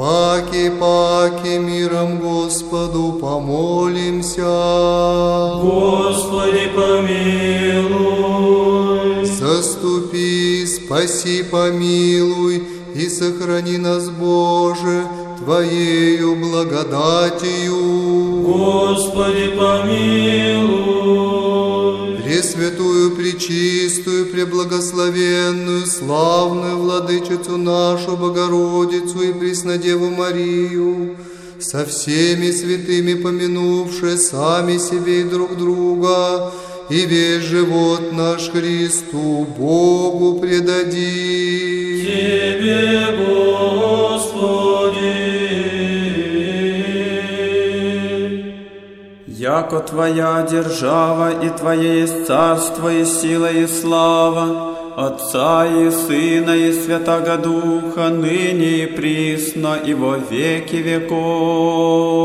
Паки, паки, миром Господу помолимся. Господи, помилуй. Заступи, спаси, помилуй и сохрани нас, Боже, Твоею благодатью. Господи, помилуй. Пресвятую, Пречистую, Преблагословенную, Славную Владычицу нашу Богородицу и Преснодеву Марию, со всеми святыми помянувши сами себе и друг друга, и весь живот наш Христу Богу предадим. Яко Твоя держава и Твое есть царство и сила и слава, Отца и Сына и Святаго Духа, ныне и присно и во веки веков.